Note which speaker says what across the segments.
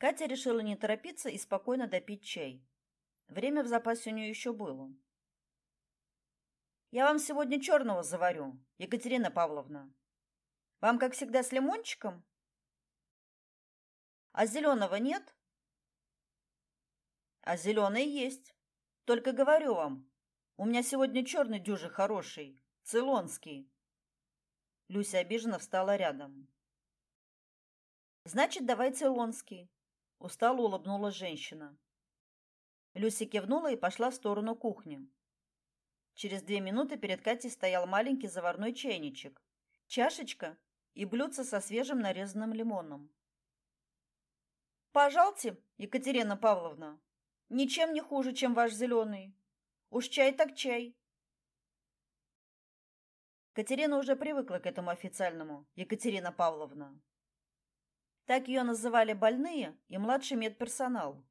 Speaker 1: Катя решила не торопиться и спокойно допить чай. Время в запасе у нее еще было. Я вам сегодня черного заварю, Екатерина Павловна. Вам, как всегда, с лимончиком? А зеленого нет? А зеленый есть. Только говорю вам, у меня сегодня черный дюжи хороший, цейлонский. Люся обиженно встала рядом. Значит, давай цейлонский. Устало улыбнулась женщина. Люся кивнула и пошла в сторону кухни. Через две минуты перед Катей стоял маленький заварной чайничек, чашечка и блюдце со свежим нарезанным лимоном. Пожалуйте, Екатерина Павловна. Ничем не хуже, чем ваш зеленый. Уж чай так чай. Катерина уже привыкла к этому официальному, Екатерина Павловна. Так ее называли больные и младший медперсонал.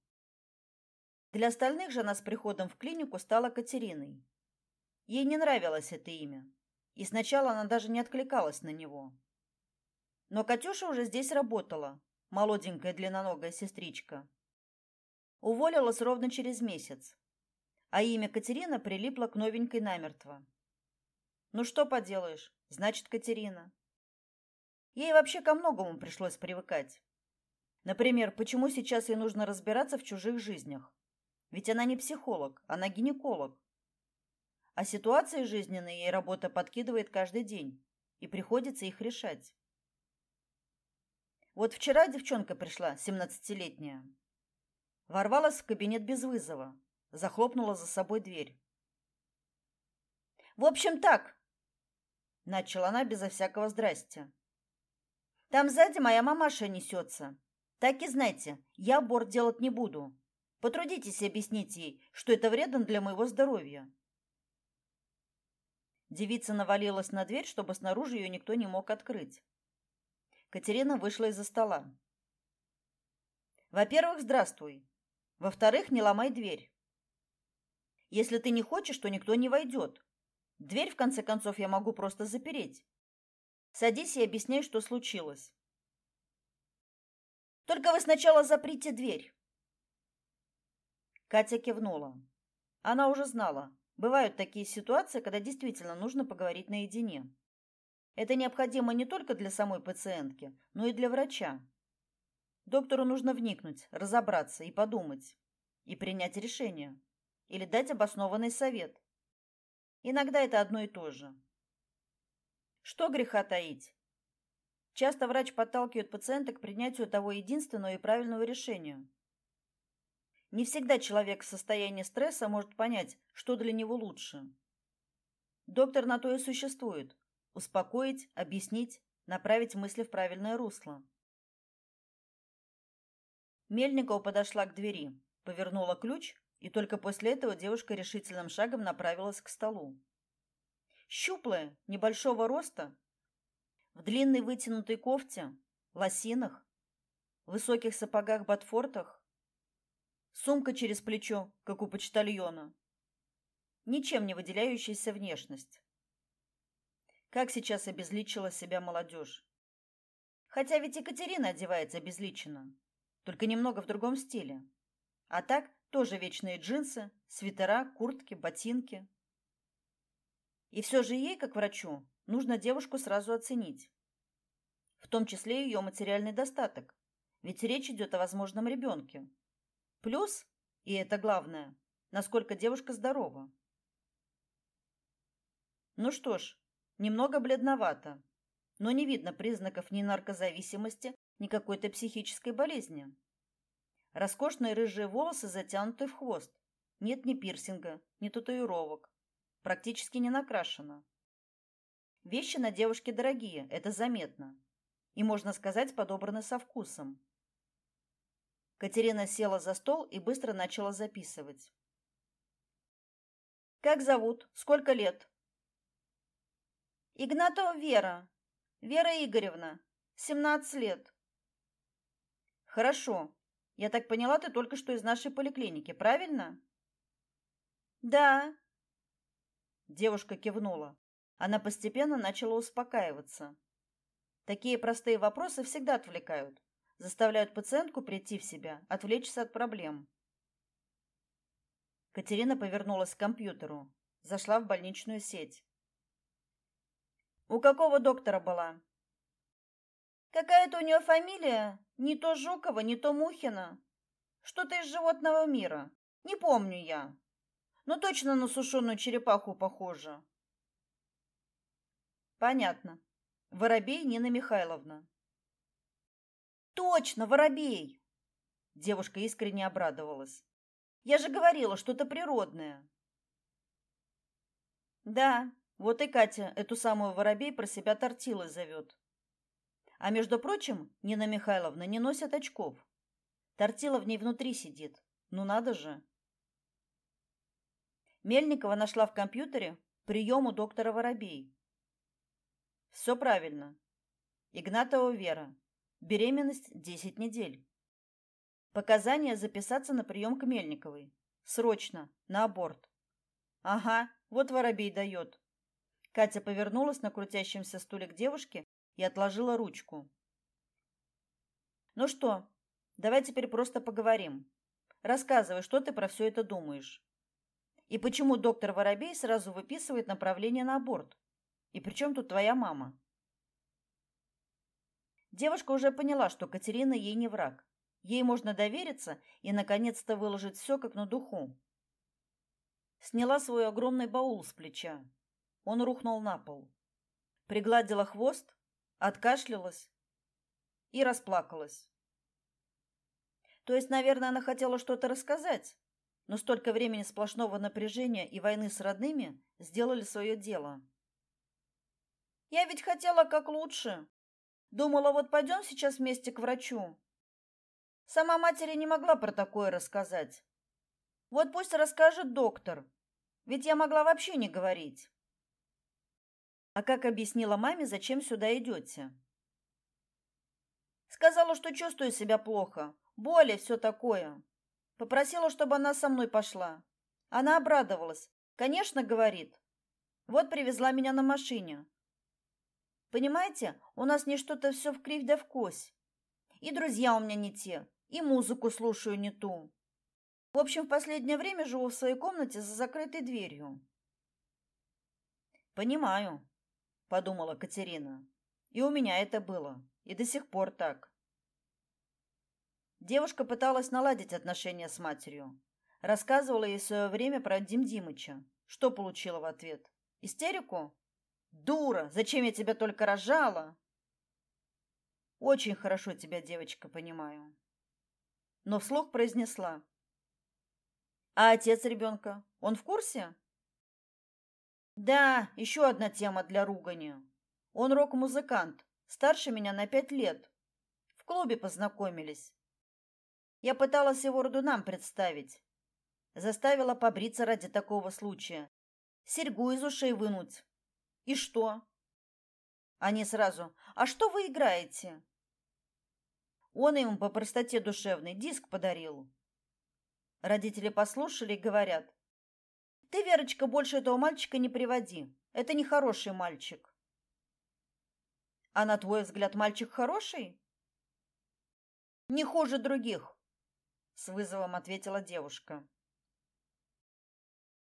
Speaker 1: Для остальных же она с приходом в клинику стала Катериной. Ей не нравилось это имя, и сначала она даже не откликалась на него. Но Катюша уже здесь работала, молоденькая длинноногая сестричка. Уволилась ровно через месяц, а имя Катерина прилипло к новенькой намертво. Ну что поделаешь, значит, Катерина. Ей вообще ко многому пришлось привыкать. Например, почему сейчас ей нужно разбираться в чужих жизнях? Ведь она не психолог, она гинеколог. А ситуации жизненные ей работа подкидывает каждый день, и приходится их решать. Вот вчера девчонка пришла, семнадцатилетняя. Ворвалась в кабинет без вызова, захлопнула за собой дверь. В общем, так, начала она безо всякого здрасте. Там сзади моя мамаша несется. Так и знайте, я аборт делать не буду. Потрудитесь объяснить ей, что это вредно для моего здоровья. Девица навалилась на дверь, чтобы снаружи ее никто не мог открыть. Катерина вышла из-за стола. Во-первых, здравствуй. Во-вторых, не ломай дверь. Если ты не хочешь, то никто не войдет. Дверь в конце концов я могу просто запереть. Садись и объясняй, что случилось. Только вы сначала заприте дверь. Катя кивнула. Она уже знала. Бывают такие ситуации, когда действительно нужно поговорить наедине. Это необходимо не только для самой пациентки, но и для врача. Доктору нужно вникнуть, разобраться и подумать, и принять решение, или дать обоснованный совет. Иногда это одно и то же. Что греха таить? Часто врач подталкивает пациента к принятию того единственного и правильного решения. Не всегда человек в состоянии стресса может понять, что для него лучше. Доктор на то и существует успокоить, объяснить, направить мысли в правильное русло. Мельникова подошла к двери, повернула ключ, и только после этого девушка решительным шагом направилась к столу. Щуплая, небольшого роста, в длинной вытянутой кофте, лосинах, высоких сапогах-ботфортах, сумка через плечо, как у почтальона. Ничем не выделяющаяся внешность. Как сейчас обезличила себя молодежь. Хотя ведь Екатерина одевается обезличенно, только немного в другом стиле. А так тоже вечные джинсы, свитера, куртки, ботинки. И все же ей, как врачу, нужно девушку сразу оценить. В том числе ее материальный достаток, ведь речь идет о возможном ребенке. Плюс, и это главное, насколько девушка здорова. Ну что ж, немного бледновато, но не видно признаков ни наркозависимости, ни какой-то психической болезни. Роскошные рыжие волосы затянуты в хвост. Нет ни пирсинга, ни татуировок практически не накрашена. Вещи на девушке дорогие, это заметно. И, можно сказать, подобраны со вкусом. Катерина села за стол и быстро начала записывать. «Как зовут? Сколько лет?» «Игнатова Вера. Вера Игоревна. Семнадцать лет». «Хорошо. Я так поняла, ты только что из нашей поликлиники, правильно?» «Да», Девушка кивнула. Она постепенно начала успокаиваться. Такие простые вопросы всегда отвлекают. заставляют пациентку прийти в себя, отвлечься от проблем. Катерина повернулась к компьютеру, зашла в больничную сеть. У какого доктора была? Какая-то у нее фамилия, не то Жукова, не то Мухина. Что-то из животного мира. Не помню я. Но точно на сушеную черепаху похоже. Понятно. Воробей Нина Михайловна. Точно, воробей. Девушка искренне обрадовалась. Я же говорила, что-то природное. Да, вот и Катя эту самую воробей про себя тортилой зовет. А между прочим, Нина Михайловна не носит очков. Тортила в ней внутри сидит. Ну надо же. Мельникова нашла в компьютере прием у доктора Воробей. Все правильно. Игнатова Вера. Беременность 10 недель. Показания записаться на прием к Мельниковой. Срочно, на аборт. Ага, вот Воробей дает. Катя повернулась на крутящемся стуле к девушке и отложила ручку. Ну что, давай теперь просто поговорим. Рассказывай, что ты про все это думаешь. И почему доктор Воробей сразу выписывает направление на аборт? И при чем тут твоя мама? Девушка уже поняла, что Катерина ей не враг. Ей можно довериться и наконец-то выложить все как на духу. Сняла свой огромный баул с плеча. Он рухнул на пол. Пригладила хвост, откашлялась и расплакалась. То есть, наверное, она хотела что-то рассказать, но столько времени сплошного напряжения и войны с родными сделали свое дело. Я ведь хотела как лучше. Думала, вот пойдем сейчас вместе к врачу. Сама матери не могла про такое рассказать. Вот пусть расскажет доктор. Ведь я могла вообще не говорить. А как объяснила маме, зачем сюда идете? Сказала, что чувствую себя плохо, боли, все такое. Попросила, чтобы она со мной пошла. Она обрадовалась. Конечно, говорит. Вот привезла меня на машине. Понимаете, у нас не что-то все в кривь да в кось. И друзья у меня не те, и музыку слушаю не ту. В общем, в последнее время живу в своей комнате за закрытой дверью. Понимаю, подумала Катерина. И у меня это было, и до сих пор так. Девушка пыталась наладить отношения с матерью. Рассказывала ей в свое время про Дим Димыча. Что получила в ответ? Истерику? Дура, зачем я тебя только рожала? Очень хорошо тебя, девочка, понимаю. Но вслух произнесла: А отец ребенка, он в курсе? Да, еще одна тема для ругани. Он рок-музыкант, старше меня на пять лет. В клубе познакомились. Я пыталась его роду нам представить. Заставила побриться ради такого случая. Серьгу из ушей вынуть. И что? Они сразу: "А что вы играете?" Он им по простоте душевной диск подарил. Родители послушали и говорят: "Ты, Верочка, больше этого мальчика не приводи. Это не хороший мальчик". А на твой взгляд, мальчик хороший? Не хуже других, с вызовом ответила девушка.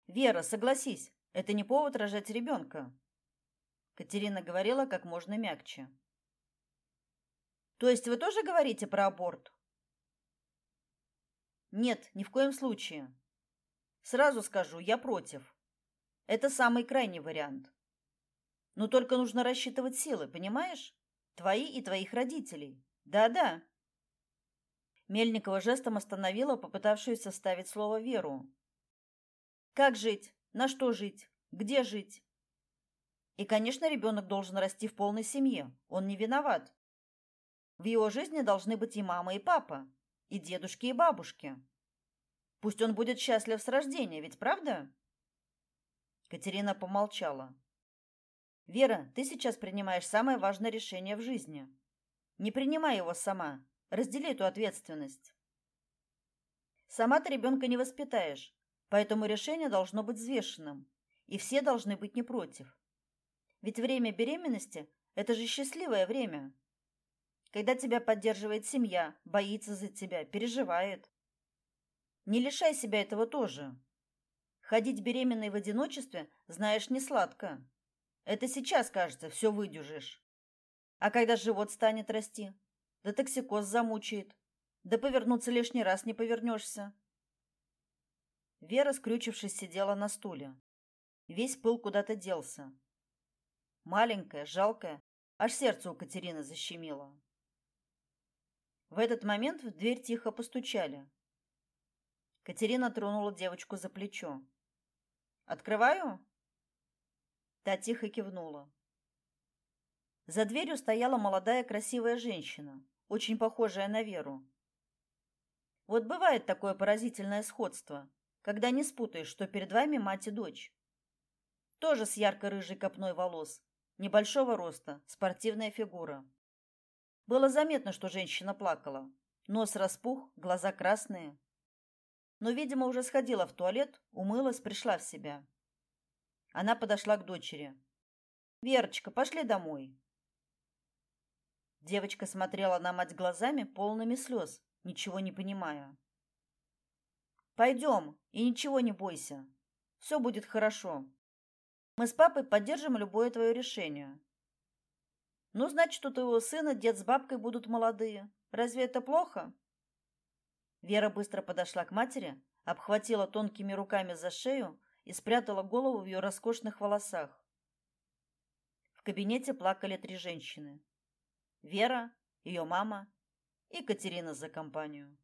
Speaker 1: Вера, согласись, это не повод рожать ребенка. Катерина говорила как можно мягче. То есть вы тоже говорите про аборт? Нет, ни в коем случае. Сразу скажу, я против. Это самый крайний вариант. Но только нужно рассчитывать силы, понимаешь? Твои и твоих родителей. Да-да. Мельникова жестом остановила попытавшуюся вставить слово Веру. Как жить? На что жить? Где жить? И, конечно, ребенок должен расти в полной семье. Он не виноват. В его жизни должны быть и мама, и папа, и дедушки, и бабушки. Пусть он будет счастлив с рождения, ведь правда? Катерина помолчала. Вера, ты сейчас принимаешь самое важное решение в жизни. Не принимай его сама. Раздели эту ответственность. Сама ты ребенка не воспитаешь, поэтому решение должно быть взвешенным, и все должны быть не против. Ведь время беременности это же счастливое время. Когда тебя поддерживает семья, боится за тебя, переживает. Не лишай себя этого тоже. Ходить беременной в одиночестве, знаешь, не сладко. Это сейчас, кажется, все выдержишь. А когда живот станет расти, да токсикоз замучает, да повернуться лишний раз не повернешься. Вера, скрючившись, сидела на стуле. Весь пыл куда-то делся. Маленькая, жалкая, аж сердце у Катерины защемило. В этот момент в дверь тихо постучали. Катерина тронула девочку за плечо. «Открываю?» Та тихо кивнула. За дверью стояла молодая красивая женщина, очень похожая на Веру. Вот бывает такое поразительное сходство, когда не спутаешь, что перед вами мать и дочь. Тоже с ярко-рыжей копной волос, небольшого роста, спортивная фигура. Было заметно, что женщина плакала. Нос распух, глаза красные. Но, видимо, уже сходила в туалет, умылась, пришла в себя. Она подошла к дочери. «Верочка, пошли домой». Девочка смотрела на мать глазами, полными слез, ничего не понимая. «Пойдем, и ничего не бойся. Все будет хорошо. Мы с папой поддержим любое твое решение. Ну, значит, у твоего сына дед с бабкой будут молодые. Разве это плохо? Вера быстро подошла к матери, обхватила тонкими руками за шею и спрятала голову в ее роскошных волосах. В кабинете плакали три женщины: Вера, ее мама и Катерина за компанию.